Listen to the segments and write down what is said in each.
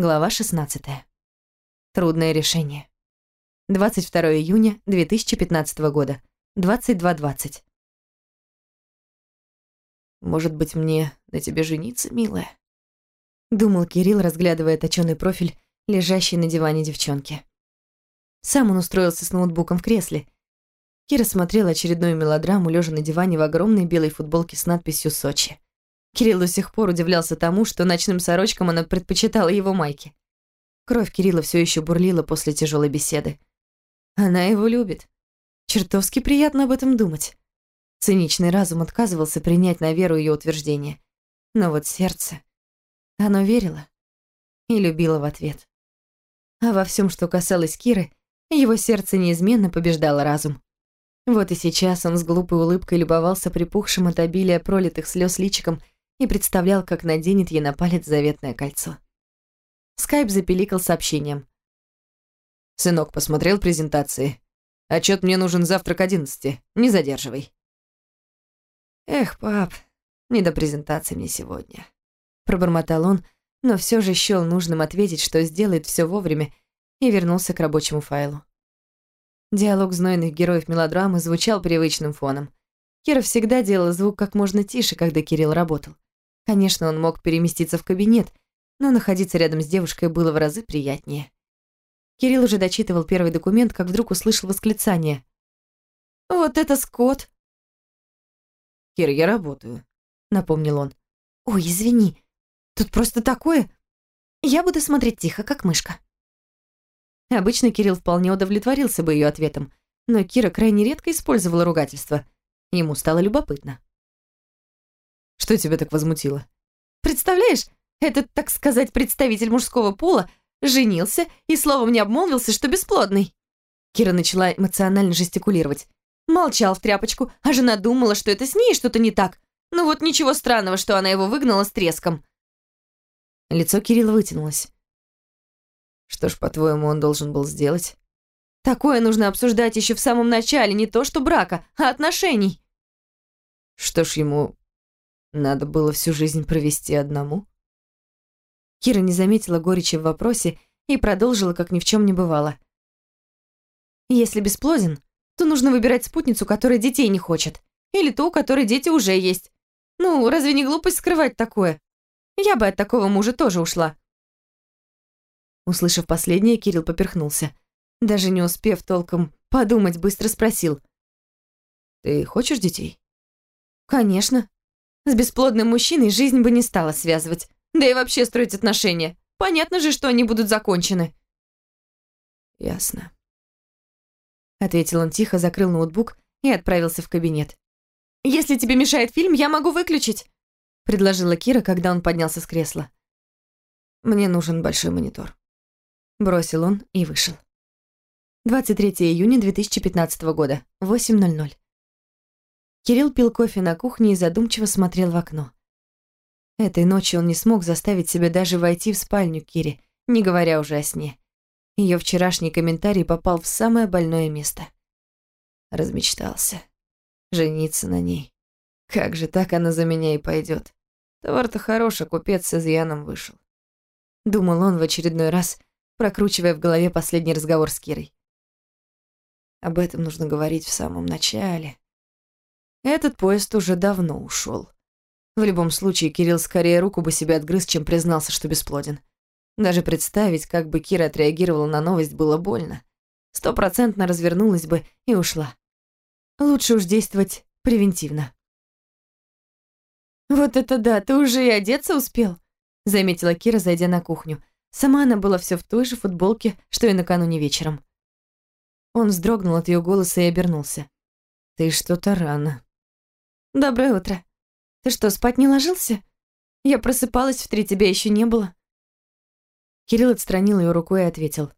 Глава 16. Трудное решение. 22 июня 2015 года. 22.20. «Может быть, мне на тебе жениться, милая?» Думал Кирилл, разглядывая точёный профиль, лежащий на диване девчонки. Сам он устроился с ноутбуком в кресле. Кира смотрела очередную мелодраму, лежа на диване в огромной белой футболке с надписью «Сочи». Кирилл до сих пор удивлялся тому, что ночным сорочкам она предпочитала его майки. Кровь Кирилла все еще бурлила после тяжелой беседы. Она его любит. Чертовски приятно об этом думать. Циничный разум отказывался принять на веру ее утверждение. Но вот сердце... Оно верило и любило в ответ. А во всем, что касалось Киры, его сердце неизменно побеждало разум. Вот и сейчас он с глупой улыбкой любовался припухшим от обилия пролитых слез личиком и представлял, как наденет ей на палец заветное кольцо. Скайп запеликал сообщением. «Сынок, посмотрел презентации? Отчет мне нужен завтра к одиннадцати. Не задерживай». «Эх, пап, не до презентации мне сегодня», — пробормотал он, но все же счёл нужным ответить, что сделает все вовремя, и вернулся к рабочему файлу. Диалог знойных героев мелодрамы звучал привычным фоном. Кира всегда делала звук как можно тише, когда Кирилл работал. Конечно, он мог переместиться в кабинет, но находиться рядом с девушкой было в разы приятнее. Кирилл уже дочитывал первый документ, как вдруг услышал восклицание. «Вот это скот!» «Кир, я работаю», — напомнил он. «Ой, извини, тут просто такое. Я буду смотреть тихо, как мышка». Обычно Кирилл вполне удовлетворился бы ее ответом, но Кира крайне редко использовала ругательство. Ему стало любопытно. «Что тебя так возмутило?» «Представляешь, этот, так сказать, представитель мужского пола женился и словом не обмолвился, что бесплодный». Кира начала эмоционально жестикулировать. Молчал в тряпочку, а жена думала, что это с ней что-то не так. Ну вот ничего странного, что она его выгнала с треском. Лицо Кирилла вытянулось. Что ж, по-твоему, он должен был сделать? Такое нужно обсуждать еще в самом начале, не то что брака, а отношений. Что ж, ему надо было всю жизнь провести одному? Кира не заметила горечи в вопросе и продолжила, как ни в чем не бывало. Если бесплоден, то нужно выбирать спутницу, которая детей не хочет. Или ту, у которой дети уже есть. Ну, разве не глупость скрывать такое? Я бы от такого мужа тоже ушла. Услышав последнее, Кирилл поперхнулся. Даже не успев толком подумать, быстро спросил. «Ты хочешь детей?» «Конечно. С бесплодным мужчиной жизнь бы не стала связывать. Да и вообще строить отношения. Понятно же, что они будут закончены». «Ясно», ответил он тихо, закрыл ноутбук и отправился в кабинет. «Если тебе мешает фильм, я могу выключить», предложила Кира, когда он поднялся с кресла. «Мне нужен большой монитор», бросил он и вышел. 23 июня 2015 года, 8.00. Кирилл пил кофе на кухне и задумчиво смотрел в окно. Этой ночью он не смог заставить себя даже войти в спальню Кири, не говоря уже о сне. Ее вчерашний комментарий попал в самое больное место. Размечтался. Жениться на ней. Как же так она за меня и пойдет. Товар-то хороший, купец с изъяном вышел. Думал он в очередной раз, прокручивая в голове последний разговор с Кирой. Об этом нужно говорить в самом начале. Этот поезд уже давно ушел. В любом случае, Кирилл скорее руку бы себе отгрыз, чем признался, что бесплоден. Даже представить, как бы Кира отреагировала на новость, было больно. Стопроцентно развернулась бы и ушла. Лучше уж действовать превентивно. «Вот это да, ты уже и одеться успел», — заметила Кира, зайдя на кухню. Сама она была все в той же футболке, что и накануне вечером. Он вздрогнул от ее голоса и обернулся. «Ты что-то рано». «Доброе утро. Ты что, спать не ложился? Я просыпалась в три, тебя еще не было». Кирилл отстранил ее рукой и ответил.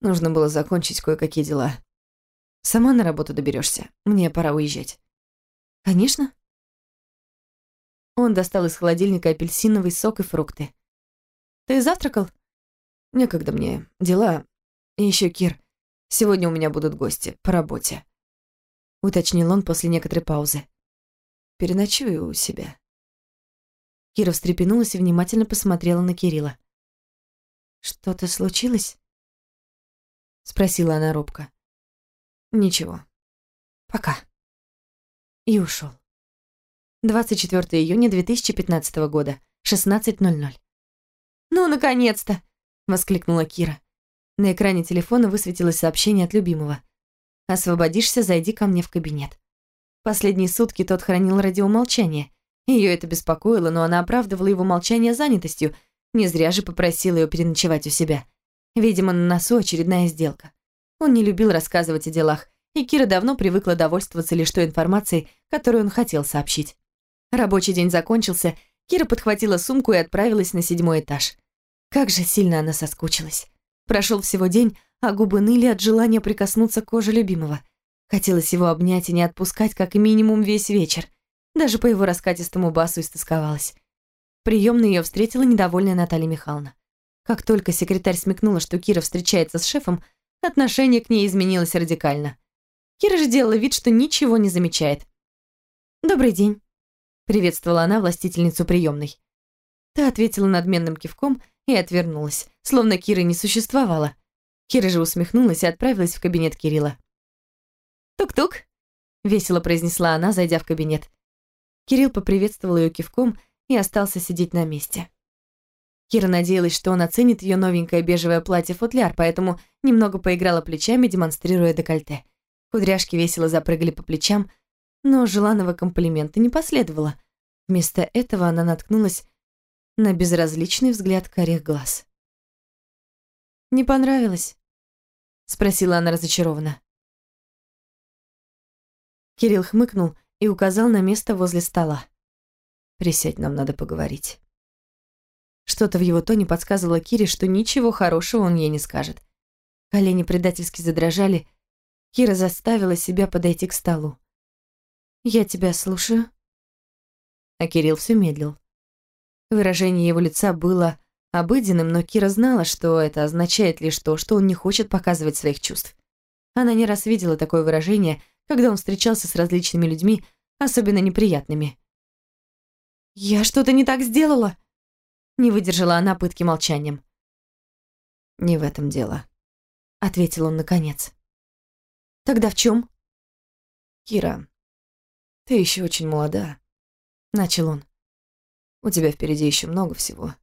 Нужно было закончить кое-какие дела. Сама на работу доберешься. Мне пора уезжать. Конечно. Он достал из холодильника апельсиновый сок и фрукты. Ты завтракал? Некогда мне. Дела. И еще Кир. Сегодня у меня будут гости. По работе. Уточнил он после некоторой паузы. Переночую у себя. Кира встрепенулась и внимательно посмотрела на Кирилла. «Что-то случилось?» Спросила она робко. «Ничего. Пока». И ушел. 24 июня 2015 года, 16.00. «Ну, наконец-то!» — воскликнула Кира. На экране телефона высветилось сообщение от любимого. «Освободишься, зайди ко мне в кабинет». Последние сутки тот хранил радиомолчание. Ее это беспокоило, но она оправдывала его молчание занятостью, не зря же попросила ее переночевать у себя. Видимо, на носу очередная сделка. Он не любил рассказывать о делах, и Кира давно привыкла довольствоваться лишь той информацией, которую он хотел сообщить. Рабочий день закончился, Кира подхватила сумку и отправилась на седьмой этаж. Как же сильно она соскучилась. Прошел всего день, а губы ныли от желания прикоснуться к коже любимого. Хотелось его обнять и не отпускать как минимум весь вечер. Даже по его раскатистому басу истосковалась. Приемно ее встретила недовольная Наталья Михайловна. Как только секретарь смекнула, что Кира встречается с шефом, отношение к ней изменилось радикально. Кира же делала вид, что ничего не замечает. «Добрый день», — приветствовала она властительницу приемной. Та ответила надменным кивком и отвернулась, словно Кира не существовала. Кира же усмехнулась и отправилась в кабинет Кирилла. «Тук-тук», — весело произнесла она, зайдя в кабинет. Кирилл поприветствовал ее кивком и остался сидеть на месте. Кира надеялась, что он оценит ее новенькое бежевое платье-футляр, поэтому немного поиграла плечами, демонстрируя декольте. Кудряшки весело запрыгали по плечам, но желанного комплимента не последовало. Вместо этого она наткнулась на безразличный взгляд карих глаз. «Не понравилось?» — спросила она разочарованно. Кирилл хмыкнул и указал на место возле стола. «Присядь, нам надо поговорить». Что-то в его тоне подсказывало Кире, что ничего хорошего он ей не скажет. Колени предательски задрожали. Кира заставила себя подойти к столу. «Я тебя слушаю». А Кирилл все медлил. Выражение его лица было обыденным, но Кира знала, что это означает лишь то, что он не хочет показывать своих чувств. Она не раз видела такое выражение, когда он встречался с различными людьми, особенно неприятными. «Я что-то не так сделала!» Не выдержала она пытки молчанием. «Не в этом дело», — ответил он наконец. «Тогда в чем? «Кира, ты еще очень молода», — начал он. «У тебя впереди еще много всего.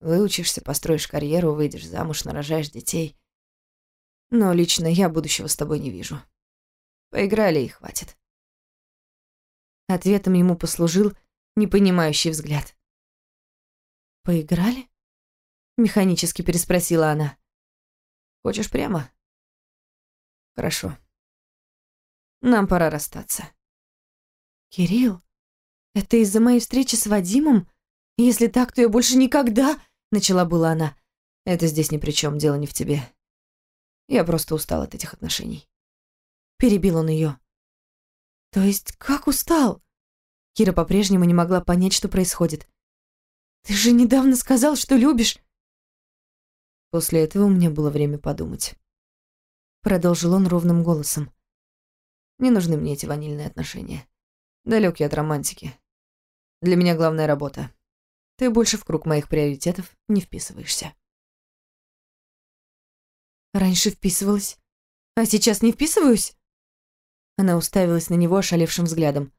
Выучишься, построишь карьеру, выйдешь замуж, нарожаешь детей. Но лично я будущего с тобой не вижу. Поиграли и хватит». Ответом ему послужил непонимающий взгляд. «Поиграли?» — механически переспросила она. «Хочешь прямо?» «Хорошо. Нам пора расстаться». «Кирилл, это из-за моей встречи с Вадимом? Если так, то я больше никогда...» — начала была она. «Это здесь ни при чем, дело не в тебе. Я просто устал от этих отношений». Перебил он ее. «То есть как устал?» Кира по-прежнему не могла понять, что происходит. Ты же недавно сказал, что любишь. После этого у меня было время подумать. Продолжил он ровным голосом. Не нужны мне эти ванильные отношения. Далек я от романтики. Для меня главная работа. Ты больше в круг моих приоритетов не вписываешься. Раньше вписывалась, а сейчас не вписываюсь? Она уставилась на него ошалевшим взглядом.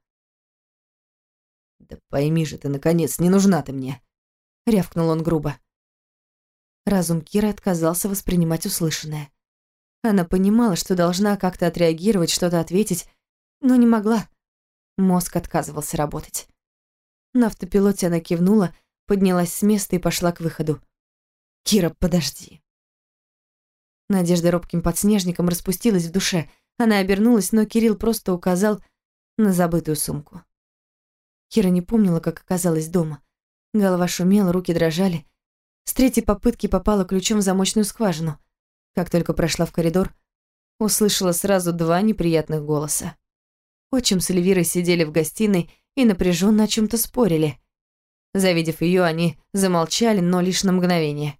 Да пойми же ты, наконец, не нужна ты мне. — рявкнул он грубо. Разум Киры отказался воспринимать услышанное. Она понимала, что должна как-то отреагировать, что-то ответить, но не могла. Мозг отказывался работать. На автопилоте она кивнула, поднялась с места и пошла к выходу. «Кира, подожди!» Надежда робким подснежником распустилась в душе. Она обернулась, но Кирилл просто указал на забытую сумку. Кира не помнила, как оказалась дома. Голова шумела, руки дрожали. С третьей попытки попала ключом в замочную скважину. Как только прошла в коридор, услышала сразу два неприятных голоса. Отчим с Эльвирой сидели в гостиной и напряженно о чем то спорили. Завидев ее, они замолчали, но лишь на мгновение.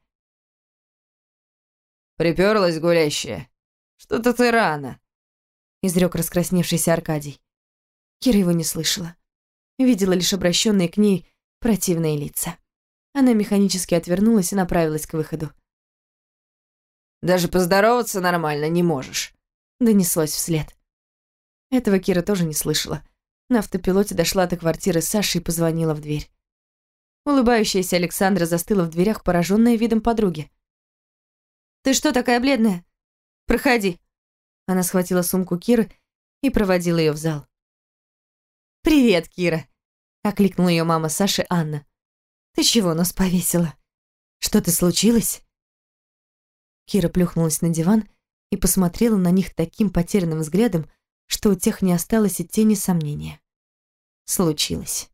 «Приперлась гулящая. Что-то ты рано», — изрек раскрасневшийся Аркадий. Кира его не слышала. Видела лишь обращенные к ней противные лица. Она механически отвернулась и направилась к выходу. Даже поздороваться нормально не можешь», — донеслось вслед. Этого Кира тоже не слышала. На автопилоте дошла до квартиры Саши и позвонила в дверь. Улыбающаяся Александра застыла в дверях, пораженная видом подруги. «Ты что такая бледная? Проходи». Она схватила сумку Киры и проводила ее в зал. «Привет, Кира», — окликнула ее мама Саши Анна. «Ты чего нас повесила? Что-то случилось?» Кира плюхнулась на диван и посмотрела на них таким потерянным взглядом, что у тех не осталось и тени сомнения. Случилось.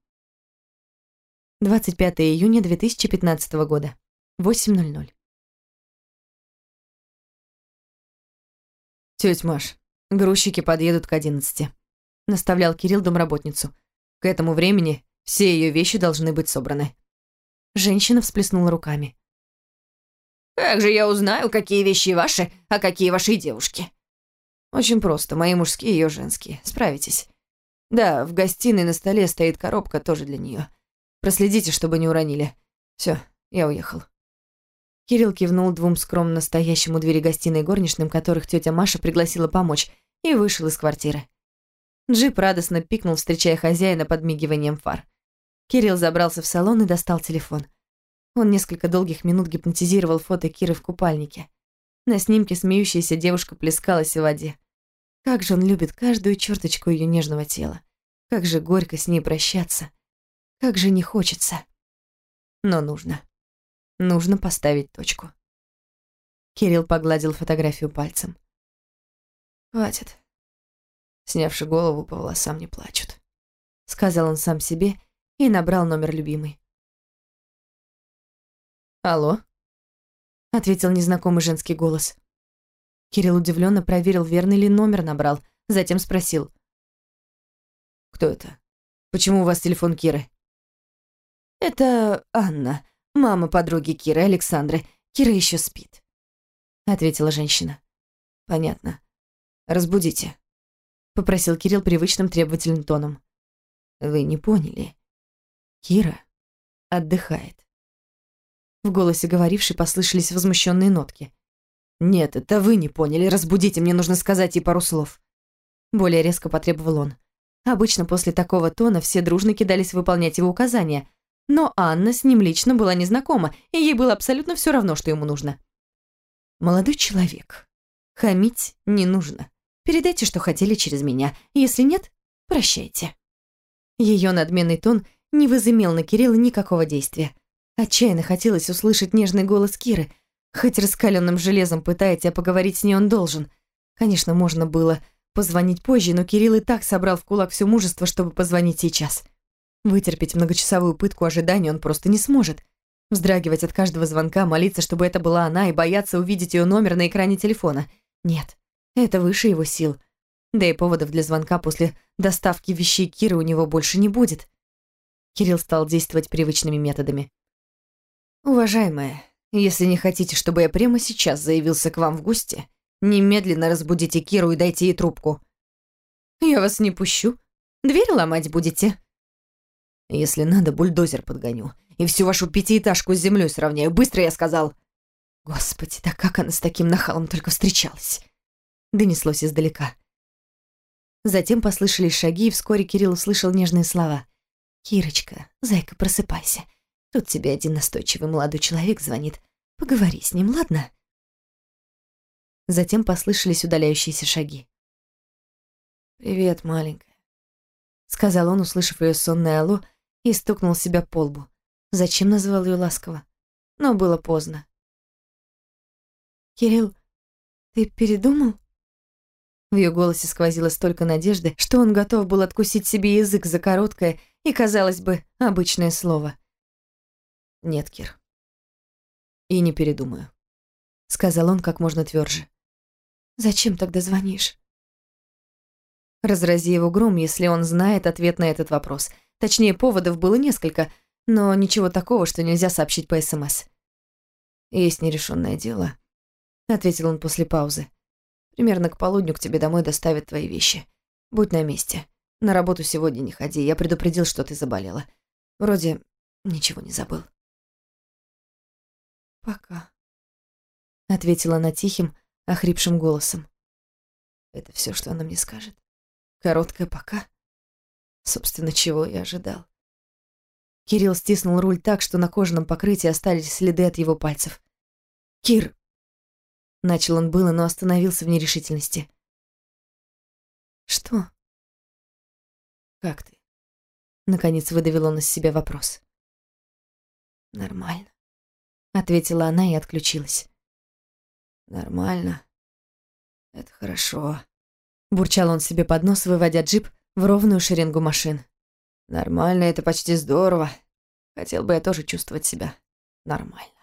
25 июня 2015 года, 8.00. «Тёть Маш, грузчики подъедут к одиннадцати», — наставлял Кирилл домработницу. «К этому времени все ее вещи должны быть собраны». Женщина всплеснула руками. «Как же я узнаю, какие вещи ваши, а какие ваши девушки?» «Очень просто. Мои мужские, ее женские. Справитесь. Да, в гостиной на столе стоит коробка тоже для нее. Проследите, чтобы не уронили. Все, я уехал». Кирилл кивнул двум скромно стоящим у двери гостиной горничным, которых тетя Маша пригласила помочь, и вышел из квартиры. Джип радостно пикнул, встречая хозяина подмигиванием фар. Кирилл забрался в салон и достал телефон. Он несколько долгих минут гипнотизировал фото Киры в купальнике. На снимке смеющаяся девушка плескалась в воде. Как же он любит каждую черточку ее нежного тела. Как же горько с ней прощаться. Как же не хочется. Но нужно. Нужно поставить точку. Кирилл погладил фотографию пальцем. «Хватит. Снявши голову, по волосам не плачут», — сказал он сам себе и набрал номер любимой. «Алло?» — ответил незнакомый женский голос. Кирилл удивленно проверил, верный ли номер набрал, затем спросил. «Кто это? Почему у вас телефон Киры?» «Это Анна, мама подруги Киры, Александры. Кира еще спит», — ответила женщина. «Понятно. Разбудите», попросил Кирилл привычным требовательным тоном. Вы не поняли. Кира отдыхает. В голосе говорившей послышались возмущенные нотки. «Нет, это вы не поняли. Разбудите, мне нужно сказать ей пару слов». Более резко потребовал он. Обычно после такого тона все дружно кидались выполнять его указания, но Анна с ним лично была незнакома, и ей было абсолютно все равно, что ему нужно. «Молодой человек, хамить не нужно», Передайте, что хотели через меня. Если нет, прощайте». Ее надменный тон не возымел на Кирилла никакого действия. Отчаянно хотелось услышать нежный голос Киры. Хоть раскаленным железом пытаясь, а поговорить с ней он должен. Конечно, можно было позвонить позже, но Кирилл и так собрал в кулак все мужество, чтобы позвонить сейчас. Вытерпеть многочасовую пытку ожидания он просто не сможет. Вздрагивать от каждого звонка, молиться, чтобы это была она, и бояться увидеть ее номер на экране телефона. Нет, это выше его сил. Да и поводов для звонка после доставки вещей Киры у него больше не будет. Кирилл стал действовать привычными методами. «Уважаемая, если не хотите, чтобы я прямо сейчас заявился к вам в гости, немедленно разбудите Киру и дайте ей трубку». «Я вас не пущу. Дверь ломать будете?» «Если надо, бульдозер подгоню. И всю вашу пятиэтажку с землей сравняю. Быстро, я сказал!» Господи, да как она с таким нахалом только встречалась? донеслось издалека. Затем послышались шаги, и вскоре Кирилл услышал нежные слова. «Кирочка, зайка, просыпайся. Тут тебе один настойчивый молодой человек звонит. Поговори с ним, ладно?» Затем послышались удаляющиеся шаги. «Привет, маленькая», — сказал он, услышав ее сонное алло, и стукнул себя по лбу. Зачем назвал ее ласково? Но было поздно. «Кирилл, ты передумал?» В ее голосе сквозило столько надежды, что он готов был откусить себе язык за короткое и, казалось бы, обычное слово. «Нет, Кир. И не передумаю», — сказал он как можно тверже. «Зачем тогда звонишь?» Разрази его гром, если он знает ответ на этот вопрос. Точнее, поводов было несколько, но ничего такого, что нельзя сообщить по СМС. «Есть нерешенное дело», — ответил он после паузы. Примерно к полудню к тебе домой доставят твои вещи. Будь на месте. На работу сегодня не ходи. Я предупредил, что ты заболела. Вроде ничего не забыл. Пока. — ответила она тихим, охрипшим голосом. «Это все, что она мне скажет. Короткое пока. Собственно, чего я ожидал». Кирилл стиснул руль так, что на кожаном покрытии остались следы от его пальцев. «Кир!» Начал он было, но остановился в нерешительности. «Что?» «Как ты?» Наконец выдавил он из себя вопрос. «Нормально», — ответила она и отключилась. «Нормально. Это хорошо», — бурчал он себе под нос, выводя джип в ровную шеренгу машин. «Нормально — это почти здорово. Хотел бы я тоже чувствовать себя нормально».